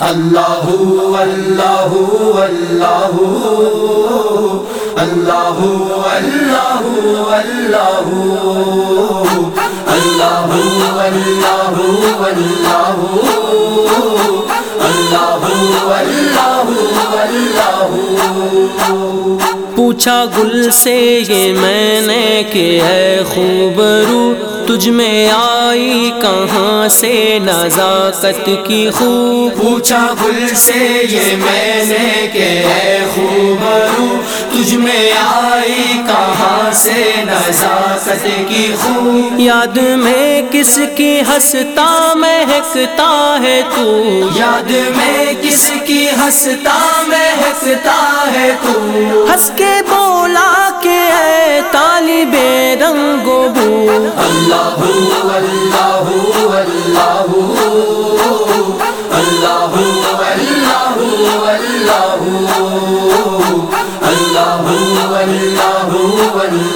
اللہ اللہ اللہ اللہ اللہ اللہ اللہ اللہ اللہ اللہ اللہ پوچھا گل سے یہ میں نے کہ ہے خوب رو تجھ میں آئی کہاں سے؟ نزاکت کی خوب۔ پوچھا گل سے یہ میں نے کہ اے خوبرو تجھ میں آئی کہاں سے؟ نزاکت کی خوب۔ یاد میں کس کی ہنستا مہکتا ہے تو؟ یاد میں کس کی ہنستا مہکتا ہے تو؟ ہنس کے بولا کہ اے طالب رنگ و بو اللہ اللہ اللہ اللہ اللہ اللہ اللہ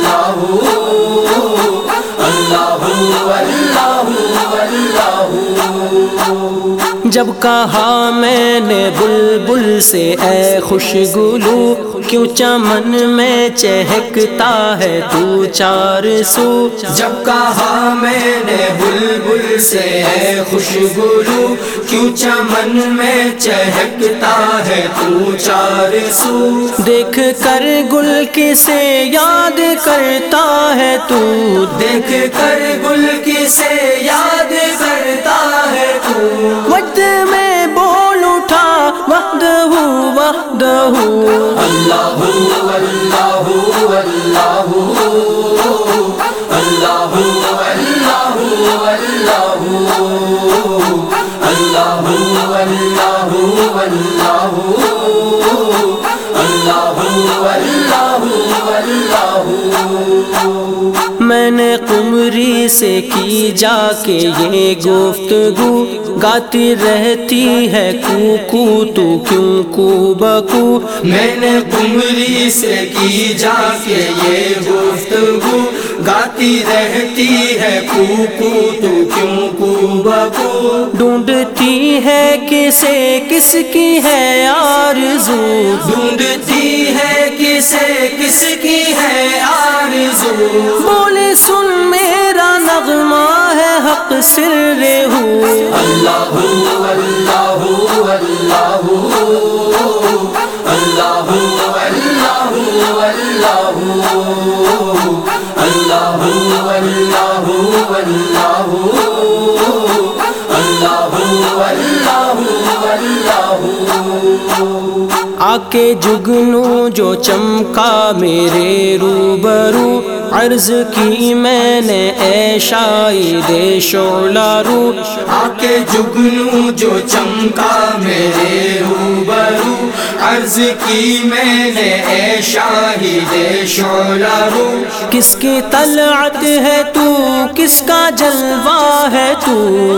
جب کہا میں نے بلبل سے، اے خوشگلو، کیوں چمن میں چہکتا ہے تو چار سو؟ جب کہا میں نے بلبل سے، اے خوشگلو، کیوں چمن میں چہکتا ہے تو چار سو؟ دیکھ کر گل کسے یاد کرتا ہے تو، دیکھ کر گل کسے یاد کرتا ہے تو وحدہ اللہ اللہ اللہ اللہ اللہ اللہ اللہ میں نے قمری سے کی جا کے یہ گفتگو گاتی رہتی ہے کو کو تو کیوں کو بکو میں نے قمری سے کی جا کے یہ گفتگو گاتی رہتی ہے کو کو تو کیوں کو بکو ڈھونڈتی ہے کسے کس کی ہے آرزو؟ ڈھونڈتی کسے کس کی ہے آرزو بولے سن میرا نغمہ ہے حق سر ہو اللہ اللہ اللہ اللہ اللہ اللہ آ کے جگنو جو چمکا میرے روبرو، عرض کی میں نے اے شاہد شعلہ رو آ کے جگنو جو چمکا میرے روبرو، عرض کی میں نے اے شاہد شعلہ رو کس کی طلعت ہے تو، کس کا جلوہ ہے تو؟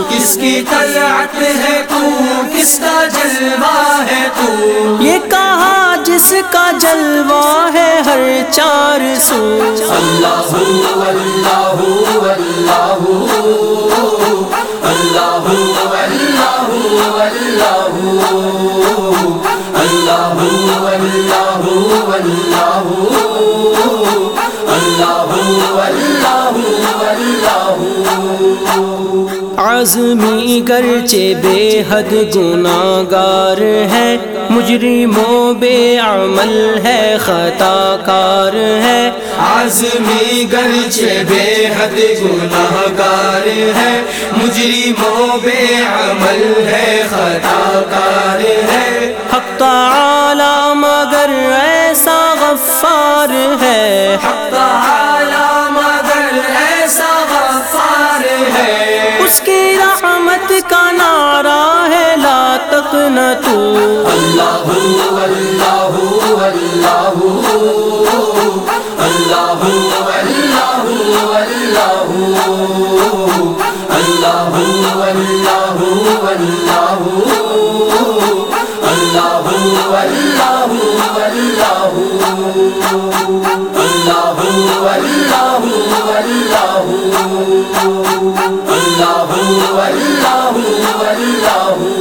کس کی طلعت ہے تو، کس کا جلوہ ہے کا جلوہ ہے ہر چار سو اللہ اللہ اللہ اللہ اللہ اللہ عظمی گرچے بے حد گناگار ہے، مجرموں بے عمل ہے، خطا کار ہے۔ آزمی گرچے بے حد گناہ گار ہے، مجرموں بے عمل ہے، خطا کار ہے۔ حق تعالی مگر ایسا غفار ہے۔ حق رحمت کا نعرہ ہے لا تقنطو اللہ اللہ اللہ اللہ اللہ اللہ اللہ اللہ اللہ اللہ